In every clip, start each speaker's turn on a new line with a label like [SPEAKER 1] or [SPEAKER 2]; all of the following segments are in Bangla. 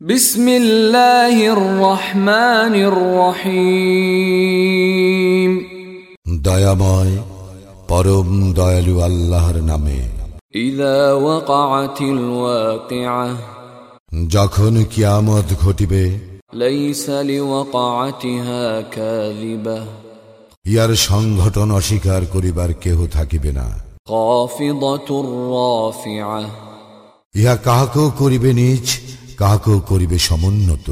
[SPEAKER 1] বিসমিল্লাহির রহমানির রহিম।
[SPEAKER 2] দয়াময় পরম দয়ালু আল্লাহর নামে।
[SPEAKER 1] ইদা ওয়াকাআতিল ওয়াকিআহ
[SPEAKER 2] যখন কিয়ামত ঘটিবে
[SPEAKER 1] লাইসা লিওয়াকাআতিহা কাযিবাহ
[SPEAKER 2] ইয়ার সংঘটন অস্বীকার করিবার কেহ থাকিবে না।
[SPEAKER 1] কাফিদাতুর রাফিআহ
[SPEAKER 2] ইহা কাহাকেও করিবে নিজ কাহাকেও করিবে সমুন্নত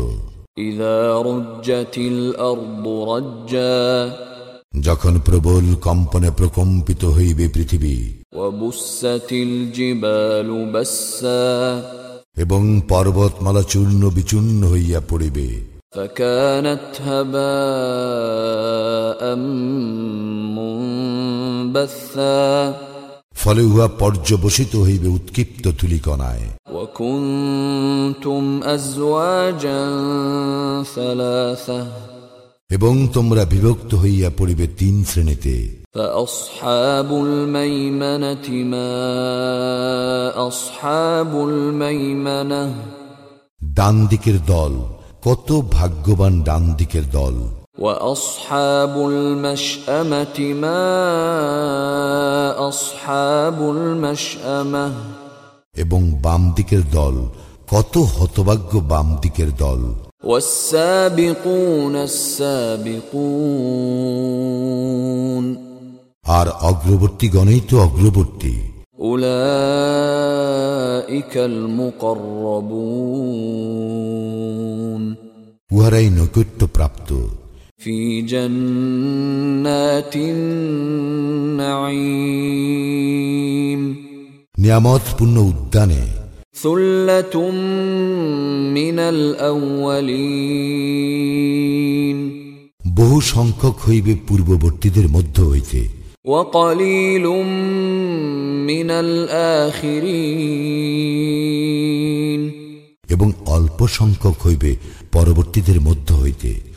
[SPEAKER 1] إذا رجت الأرض رجا
[SPEAKER 2] যখন প্রবল কম্পনে প্রকম্পিত হইবে পৃথিবী
[SPEAKER 1] وبست الجبال بسا
[SPEAKER 2] এবং পর্বতমালা চূর্ণ বিচূর্ণ হইয়া পড়িবে
[SPEAKER 1] فكانت هباء منبثا
[SPEAKER 2] ফলে উহা পর্যবসিত হইবে উৎক্ষিপ্ত
[SPEAKER 1] ধুলিকণায়।
[SPEAKER 2] এবং তোমরা বিভক্ত হইয়া পড়িবে তিন শ্রেণীতে। ডান দিকের দল কত ভাগ্যবান ডান দিকের দল।
[SPEAKER 1] وأصحاب المشأمة ما أصحاب المشأمة
[SPEAKER 2] এবং বাম দিকের দল কত হতভাগ্য বাম দিকের দল
[SPEAKER 1] والسابقون السابقون
[SPEAKER 2] আর অগ্রবর্তী গণেই তো অগ্রবর্তী
[SPEAKER 1] أولئك المقربون
[SPEAKER 2] উহারাই নৈকট্য প্রাপ্ত
[SPEAKER 1] في جنات النعيم
[SPEAKER 2] নিয়ামতপূর্ণ উদ্যানে
[SPEAKER 1] ثلة من الأولين
[SPEAKER 2] বহু সংখ্যক হইবে পূর্ববর্তীদের মধ্য হইতে
[SPEAKER 1] وقليل من الآخرين
[SPEAKER 2] এবং অল্প সংখ্যক হইবে পরবর্তীদের মধ্য হইতে
[SPEAKER 1] على سرر موضونة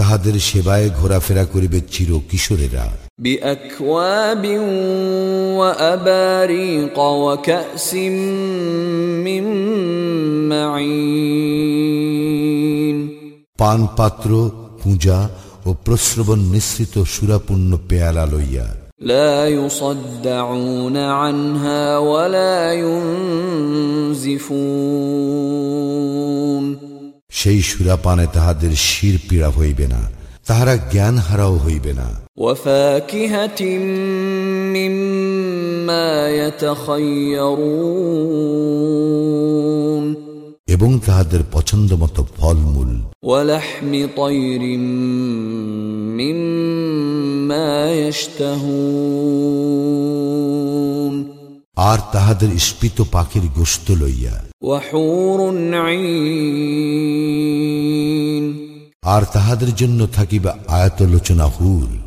[SPEAKER 2] তাহাদের সেবায় ঘোরাফেরা করিবে চির কিশোরেরা
[SPEAKER 1] بأكواب وأباريق وكأس من معين
[SPEAKER 2] পানপাত্র পূজা ও প্রশ্রবণ নিঃসৃত সুরাপূর্ণ পেয়ালা লইয়া
[SPEAKER 1] لا يصدعون عنها ولا ينزفون
[SPEAKER 2] সেই সুরাপানে তাহাদের শির পীড়া হইবে না তাহারা জ্ঞান হারাও হইবে না। এবং তাহাদের পছন্দ মতো ফলমূল
[SPEAKER 1] মিম্মা
[SPEAKER 2] আর তাহাদের স্ফীত পাখির গোস্ত লইয়া। আর তাহাদের জন্য থাকিবে
[SPEAKER 1] আয়াত লোচনা হুর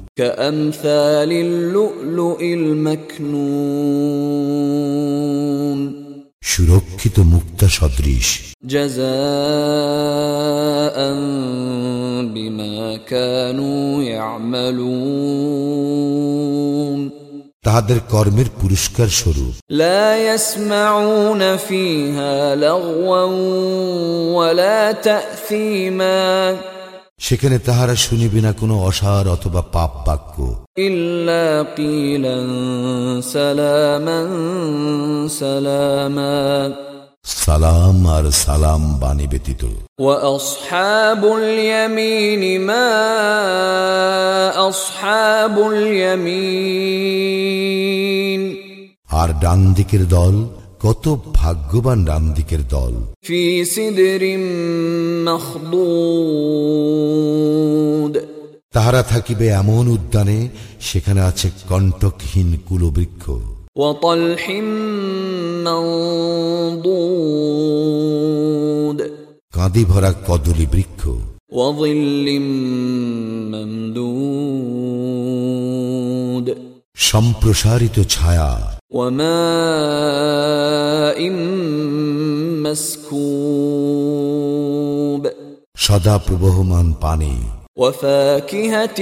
[SPEAKER 2] সুরক্ষিত মুক্তা সদৃশ।
[SPEAKER 1] বিমা কানু
[SPEAKER 2] তাহাদের কর্মের পুরস্কার স্বরূপ। সেখানে তাহারা শুনিবে না কোনো অসার অথবা পাপ বাক্য।
[SPEAKER 1] ইল্লা
[SPEAKER 2] সালাম আর সালাম বাণী ব্যতীত। আর ডান দিকের দল কত ভাগ্যবান ডান দিকের দল। তাহারা থাকিবে এমন উদ্যানে সেখানে আছে কণ্টকহীন কুলবৃক্ষ।
[SPEAKER 1] وطلح منضود
[SPEAKER 2] কাঁদি ভরা কদলী বৃক্ষ
[SPEAKER 1] وظل ممدود
[SPEAKER 2] সম্প্রসারিত ছায়া
[SPEAKER 1] وماء مسكوب
[SPEAKER 2] সদা প্রবহমান পানি
[SPEAKER 1] وفاكهة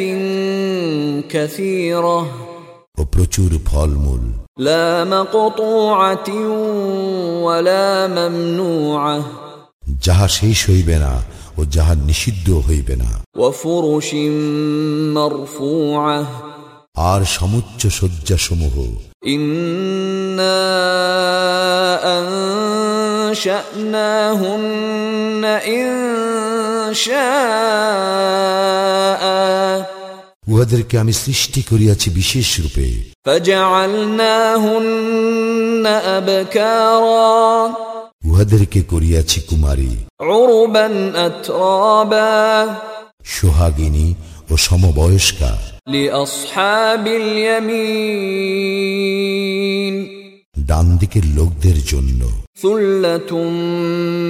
[SPEAKER 1] كثيرة
[SPEAKER 2] ও প্রচুর ফলমূল
[SPEAKER 1] لا مقطوعة ولا ممنوعة
[SPEAKER 2] যাহা শেষ হইবে না ও যাহা নিষিদ্ধ হইবে না
[SPEAKER 1] وفرش مرفوعة
[SPEAKER 2] আর সমুচ্চ শয্যাসমূহ
[SPEAKER 1] إنا أنشأناهن إن شاء
[SPEAKER 2] উহাদেরকে আমি সৃষ্টি করিয়াছি বিশেষ রূপে। উহাদেরকে করিয়াছি কুমারী। সোহাগিনী ও সমবয়স্কা। ডান দিকের লোকদের জন্য।
[SPEAKER 1] সুল্লাতুম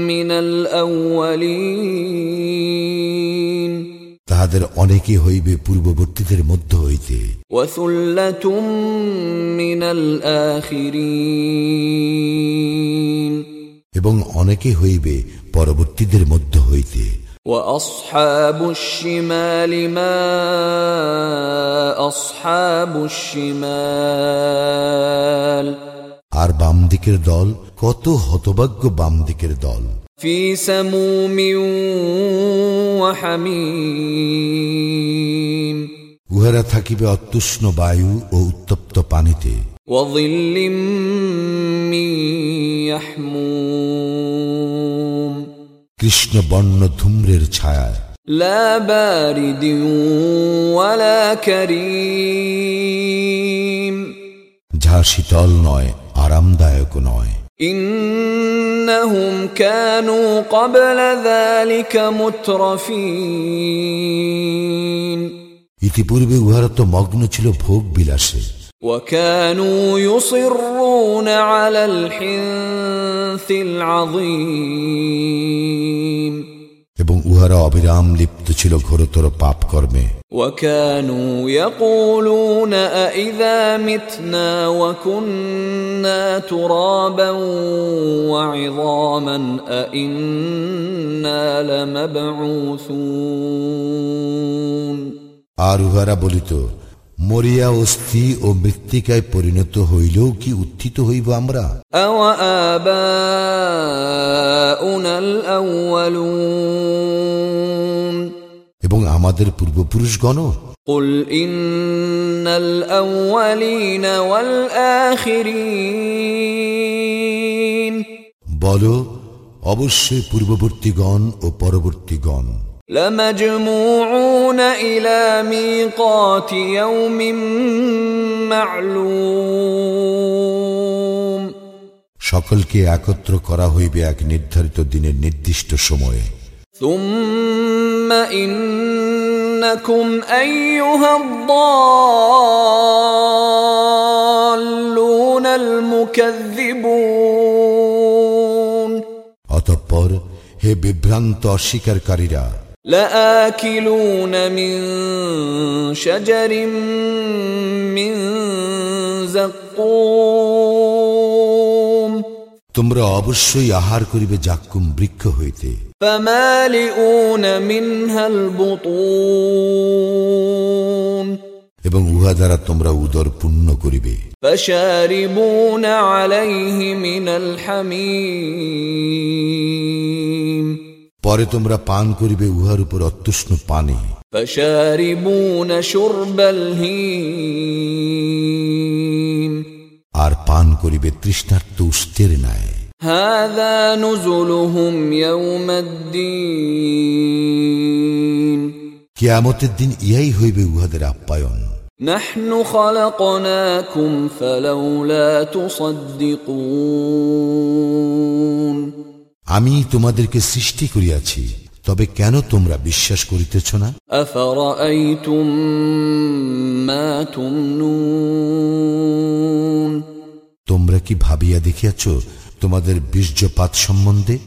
[SPEAKER 1] মিনাল আউয়ালিন
[SPEAKER 2] তাহাদের অনেকে হইবে পূর্ববর্তীদের মধ্য হইতে
[SPEAKER 1] وثلة من الآخرين
[SPEAKER 2] এবং অনেকে হইবে পরবর্তীদের মধ্য হইতে
[SPEAKER 1] وأصحاب الشمال ما أصحاب الشمال
[SPEAKER 2] আর বাম দিকের দল কত হতভাগ্য বাম দিকের দল
[SPEAKER 1] في سموم وحميم
[SPEAKER 2] উহারা থাকিবে অত্যুষ্ণ বায়ু ও উত্তপ্ত পানিতে
[SPEAKER 1] وظل من يحموم
[SPEAKER 2] কৃষ্ণ বর্ণ ধূম্রের ছায়ায়
[SPEAKER 1] لا بارد ولا كريم
[SPEAKER 2] যাহা শীতল নয় আরামদায়ক নয়
[SPEAKER 1] إنهم كانوا قبل ذلك مترفين
[SPEAKER 2] ইতিপূর্বে উহারা তো মগ্ন ছিল ভোগ বিলাসে
[SPEAKER 1] وكانوا يصرون على الحنث العظيم
[SPEAKER 2] এবং উহারা অবিরাম লিপ্ত ছিল ঘোরতর পাপ কর্মে
[SPEAKER 1] وكانوا يقولون أإذا متنا وكنا ترابا وعظاما أإنا لمبعوثون
[SPEAKER 2] আর উহারা বলিত মরিয়া অস্থি ও মৃত্তিকায় পরিণত হইলেও কি উত্থিত হইব আমরা
[SPEAKER 1] أوآباؤنا الأولون
[SPEAKER 2] এবং আমাদের পূর্বপুরুষগণ
[SPEAKER 1] قل إن الأولين والآخرين
[SPEAKER 2] বলো অবশ্যই পূর্ববর্তীগণ ও পরবর্তীগণ
[SPEAKER 1] لمجموعون إلى ميقات يوم معلوم
[SPEAKER 2] সকলকে একত্র করা হইবে এক নির্ধারিত দিনের নির্দিষ্ট সময়ে
[SPEAKER 1] ثم إنكم أيها الضالون المكذبون
[SPEAKER 2] অতঃপর হে বিভ্রান্ত অস্বীকারীরা
[SPEAKER 1] لآكلون من شجر من زقوم
[SPEAKER 2] তোমরা অবশ্যই আহার করিবে জাক্কুম বৃক্ষ হইতে
[SPEAKER 1] فمالئون منها البطون
[SPEAKER 2] এবং উহা দ্বারা তোমরা উদর পূর্ণ করিবে
[SPEAKER 1] فشاربون عليه من الحميم
[SPEAKER 2] পরে তোমরা পান করিবে উহার উপর অত্যুষ্ণ পানি
[SPEAKER 1] فشاربون شرب الهيم
[SPEAKER 2] আর পান করিবে তৃষ্ণার্ত উষ্টের ন্যায়
[SPEAKER 1] هذا نزلهم يوم الدين
[SPEAKER 2] কেয়ামতের দিন ইহাই হইবে উহাদের আপ্যায়ন
[SPEAKER 1] نحن خلقناكم فلولا تصدقون
[SPEAKER 2] আমি তোমাদেরকে সৃষ্টি করিয়াছি তবে কেন তোমরা বিশ্বাস করিতেছ না? তোমরা কি ভাবিয়া দেখিয়াছ তোমাদের বীর্যপাত সম্বন্ধে?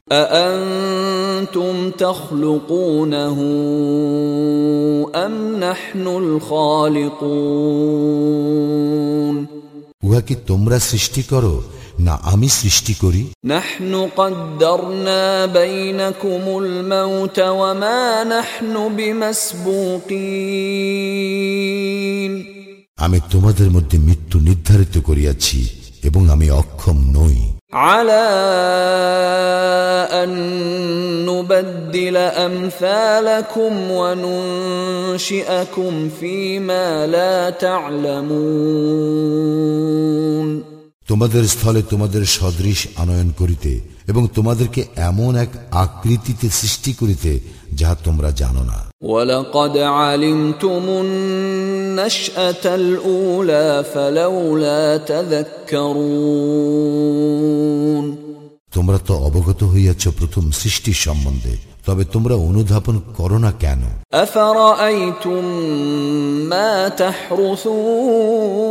[SPEAKER 2] উহা কি তোমরা সৃষ্টি করো না আমি সৃষ্টি করি
[SPEAKER 1] نحن قدرنا بينكم الموت وما نحن بمسبوقين
[SPEAKER 2] আমি তোমাদের মধ্যে মৃত্যু নির্ধারিত করিয়াছি এবং আমি অক্ষম নই
[SPEAKER 1] على أن نبدل أمثالكم وننشئكم فيما لا تعلمون
[SPEAKER 2] তোমাদের স্থলে তোমাদের সদৃশ আনয়ন করিতে এবং তোমাদেরকে এমন এক আকৃতিতে সৃষ্টি করিতে যাহা তোমরা জানো না
[SPEAKER 1] ولقد علمتم النشأة الأولى فلولا تذكرون
[SPEAKER 2] তোমরা তো অবগত হইয়াছ প্রথম সৃষ্টির সম্বন্ধে তবে তোমরা অনুধাবন করো না কেন
[SPEAKER 1] أفرأيتم ما تحرثون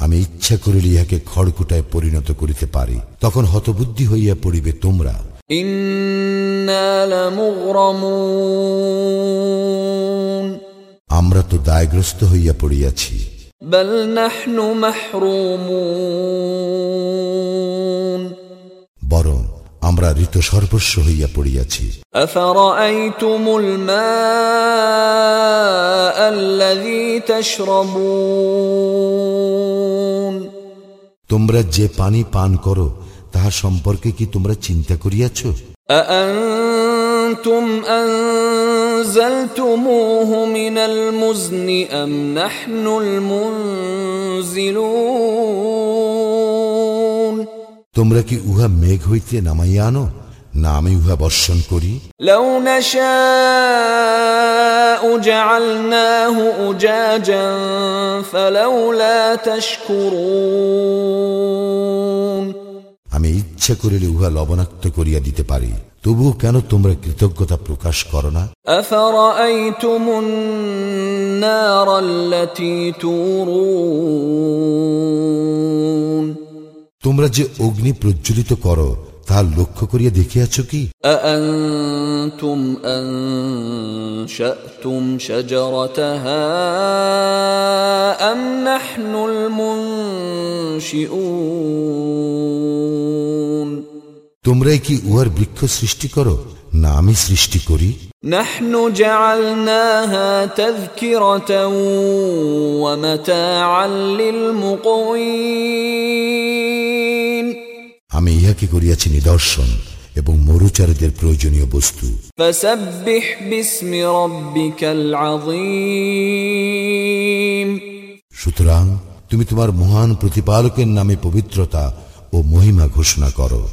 [SPEAKER 2] আমি ইচ্ছা করিলে ইহাকে খড়কুটায় পরিণত করিতে পারি। তখন হতবুদ্ধি হইয়া পড়িবে তোমরা। আমরা তো দায়গ্রস্ত হইয়া পড়িয়াছি। বরং আমরা ঋত সর্বস্ব হইয়া পড়িয়াছি।
[SPEAKER 1] আল্লাযী তাশরাবুন।
[SPEAKER 2] তোমরা যে পানি পান করো তাহা সম্পর্কে কি তোমরা চিন্তা করিয়াছ
[SPEAKER 1] أأنتم أنزلتموه من المزن أم نحن المنزلون
[SPEAKER 2] তোমরা কি উহা মেঘ হইতে নামাইয়া আনো না আমি উহা বর্ষণ করি। আমি ইচ্ছা করিলে উহা লবণাক্ত করিয়া দিতে পারি। তবু কেন তোমরা কৃতজ্ঞতা প্রকাশ করো না? তোমরা যে অগ্নি প্রজ্বলিত করো তাহা লক্ষ্য করিয়া দেখিয়াছ কি
[SPEAKER 1] أأنتم أنشأتم شجرتها أم نحن المنشئون
[SPEAKER 2] তোমরাই কি উহার বৃক্ষ সৃষ্টি করো না আমি সৃষ্টি করি
[SPEAKER 1] نحن جعلناها تذكرة ومتاعا للمقوين
[SPEAKER 2] আমি ইহাকে করিয়াছি নিদর্শন এবং মরুচারীদের প্রয়োজনীয় বস্তু। সুতরাং তুমি তোমার মহান প্রতিপালকের নামে পবিত্রতা ও মহিমা ঘোষণা করো।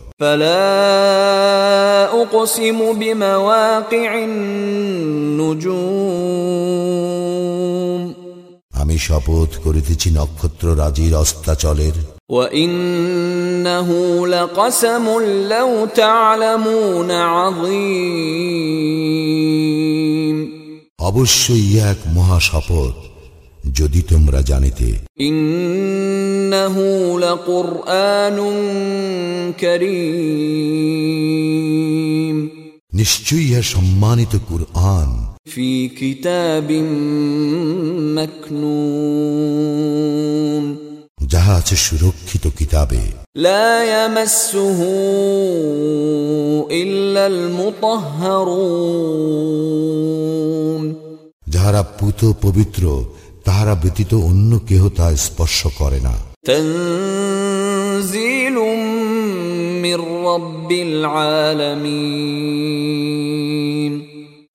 [SPEAKER 2] আমি শপথ করিতেছি নক্ষত্র রাজির অস্তাচলের
[SPEAKER 1] وإنه لقسم لو تعلمون عظيم
[SPEAKER 2] অবশ্যই ইহা এক মহা শপথ যদি তোমরা জানিতে
[SPEAKER 1] إنه لقرآن كريم
[SPEAKER 2] নিশ্চয়ই ইহা সম্মানিত কুরআন
[SPEAKER 1] في كتاب مكنون
[SPEAKER 2] যাহা আছে সুরক্ষিত কিতাবে
[SPEAKER 1] لا يمسه إلا المطهرون
[SPEAKER 2] যাহারা পুত পবিত্র তাহারা ব্যতীত অন্য কেহ তা স্পর্শ করে না
[SPEAKER 1] تنزيل من رب العالمين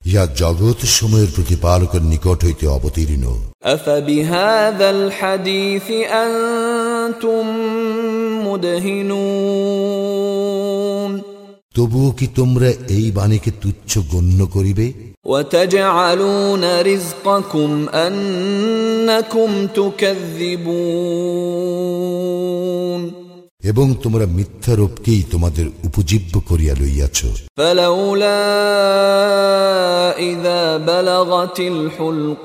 [SPEAKER 2] ইহা জগৎ সময়ের প্রতিপালকের নিকট হইতে অবতীর্ণ
[SPEAKER 1] أفبهذا الحديث أنتم مدهنون
[SPEAKER 2] তবুও কি তোমরা এই বাণীকে তুচ্ছ গণ্য করিবে
[SPEAKER 1] وتجعلون رزقكم أنكم تكذبون
[SPEAKER 2] এবং তোমরা মিথ্যারোপকেই তোমাদের উপজীব্য করিয়া লইয়াছ
[SPEAKER 1] فلولا إذا بلغت الحلقوم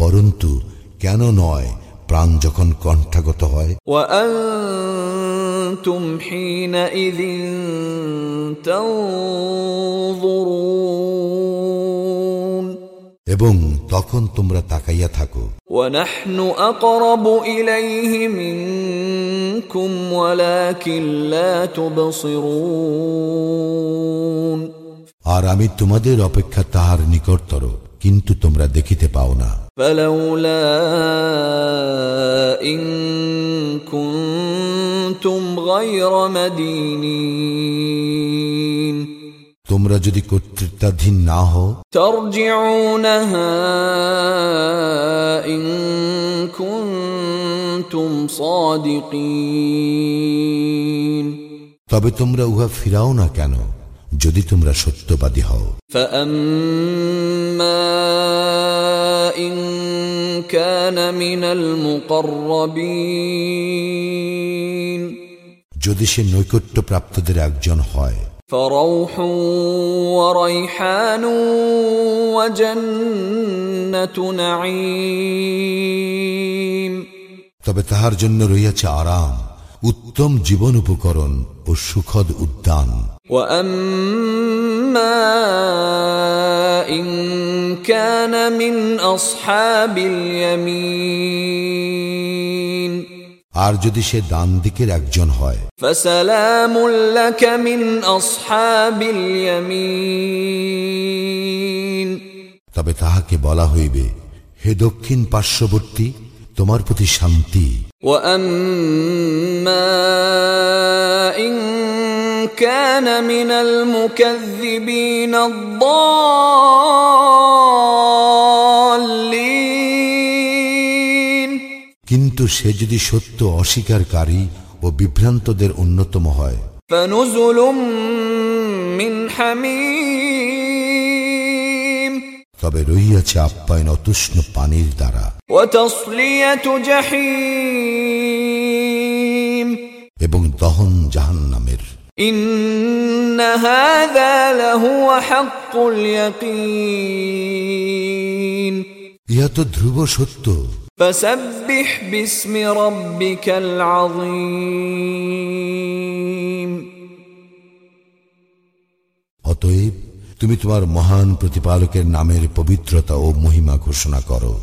[SPEAKER 2] পরন্তু কেন নয় প্রাণ যখন কণ্ঠাগত হয়
[SPEAKER 1] وأنتم حينئذ تنظرون
[SPEAKER 2] এবং তখন তোমরা তাকাইয়া থাকো
[SPEAKER 1] ونحن أقرب إليه منكم ولكن لا تبصرون
[SPEAKER 2] আর আমি তোমাদের অপেক্ষা তাহার নিকটতর কিন্তু তোমরা দেখিতে পাও না
[SPEAKER 1] فلولا
[SPEAKER 2] তোমরা যদি কর্তৃত্বাধীন না হও
[SPEAKER 1] ترجعونها إن كنتم صادقين
[SPEAKER 2] তবে তোমরা উহা ফিরাও না কেন যদি তোমরা সত্যবাদী হও
[SPEAKER 1] فأما إن كان من المقربين
[SPEAKER 2] যদি সে নৈকট্য প্রাপ্তদের একজন হয়
[SPEAKER 1] فروح وريحان وجنة نعيم
[SPEAKER 2] তবে তাহার জন্য রইয়াছে আরাম উত্তম জীবন উপকরণ ও সুখদ উদ্যান
[SPEAKER 1] واما ان كان من اصحاب اليمين
[SPEAKER 2] আর যদি সে ডান দিকের একজন হয়
[SPEAKER 1] فسلام لك من اصحاب اليمين
[SPEAKER 2] তবে তাহাকে বলা হইবে হে দক্ষিণ পার্শ্ববর্তী তোমার প্রতি শান্তি
[SPEAKER 1] واما ان كان من المكذبين الضالين
[SPEAKER 2] কিন্তু সে যদি সত্য অস্বীকারী ও বিভ্রান্তদের অন্যতম হয়। তবে রইয়াছে আপ্যায়ন অতুষ্ণ পানির দ্বারা। এবং দহন
[SPEAKER 1] জাহান নামের
[SPEAKER 2] ইহা তো ধ্রুব সত্য।
[SPEAKER 1] فسبح باسم ربك العظيم
[SPEAKER 2] অতএব তুমি তোমার মহান প্রতিপালকের নামের পবিত্রতা ও মহিমা ঘোষণা করো